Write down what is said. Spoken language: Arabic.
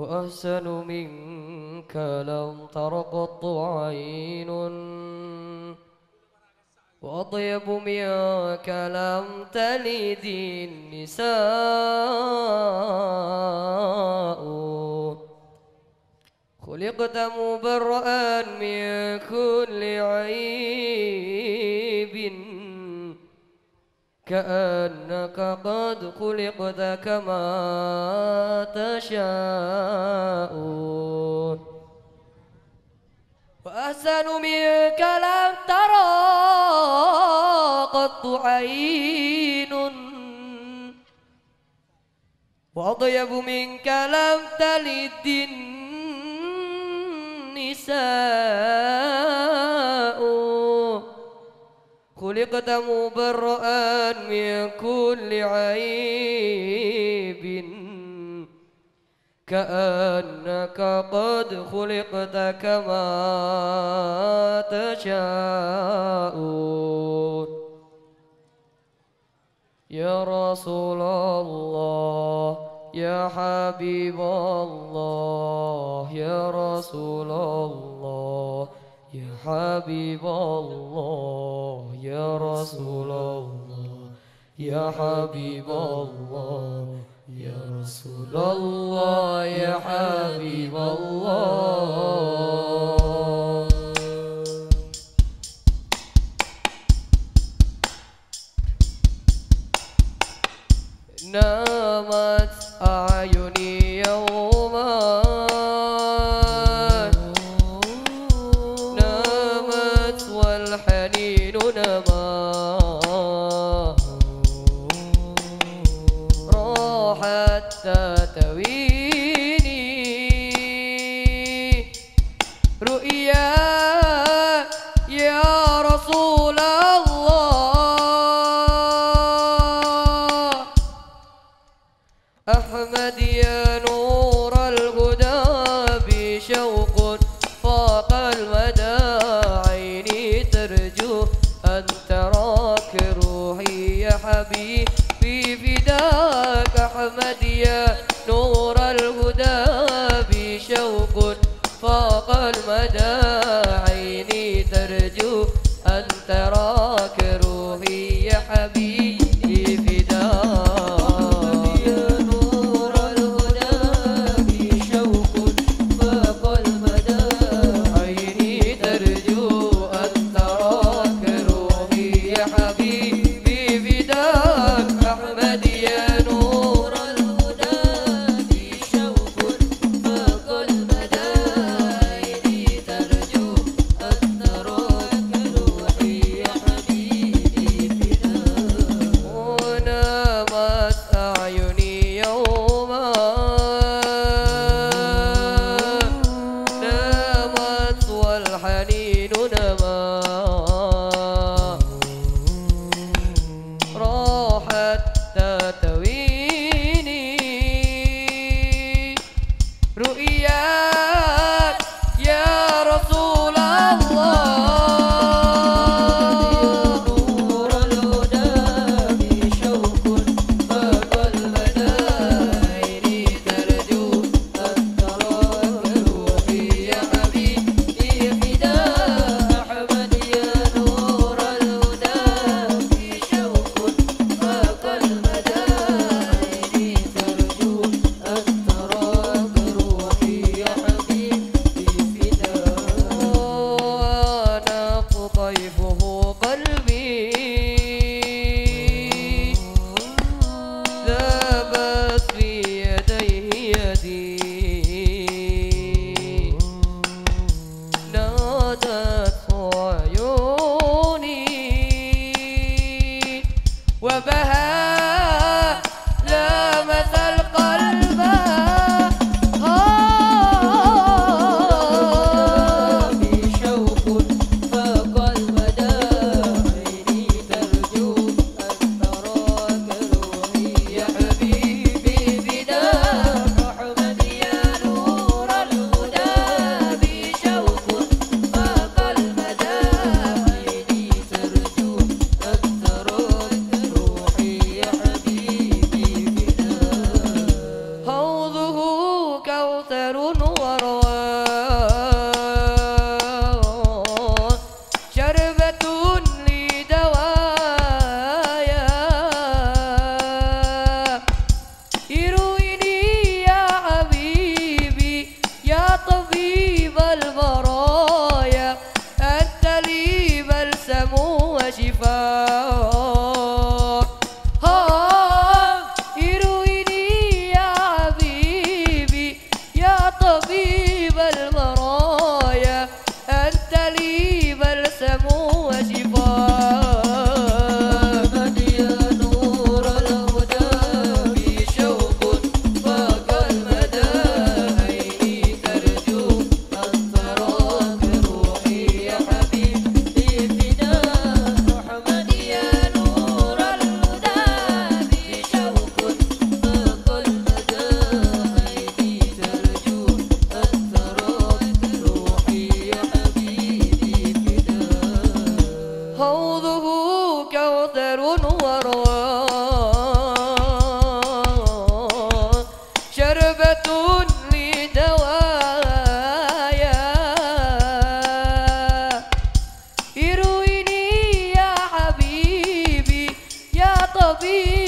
وأحسن منك لم تر قط عين. وأطيب منك لم تلد النساء. خلقت مبرأ من كل عيب كأنك قد خلقت كما تشاء. وأحسن منك لم ترى قط عين. وأطيب منك لم تلد النساء. خلقت مبرأ من كل عيب. كأنك قد خلقت كما تشاء. يا رسول الله يا حبيب الله يا رسول الله يا حبيب الله. رسول الله يا حبيب الله يا رسول الله يا حبيب الله. نامت أعيني يوما نامت والحنين رؤيا يا فاق المدى. قلبي कभी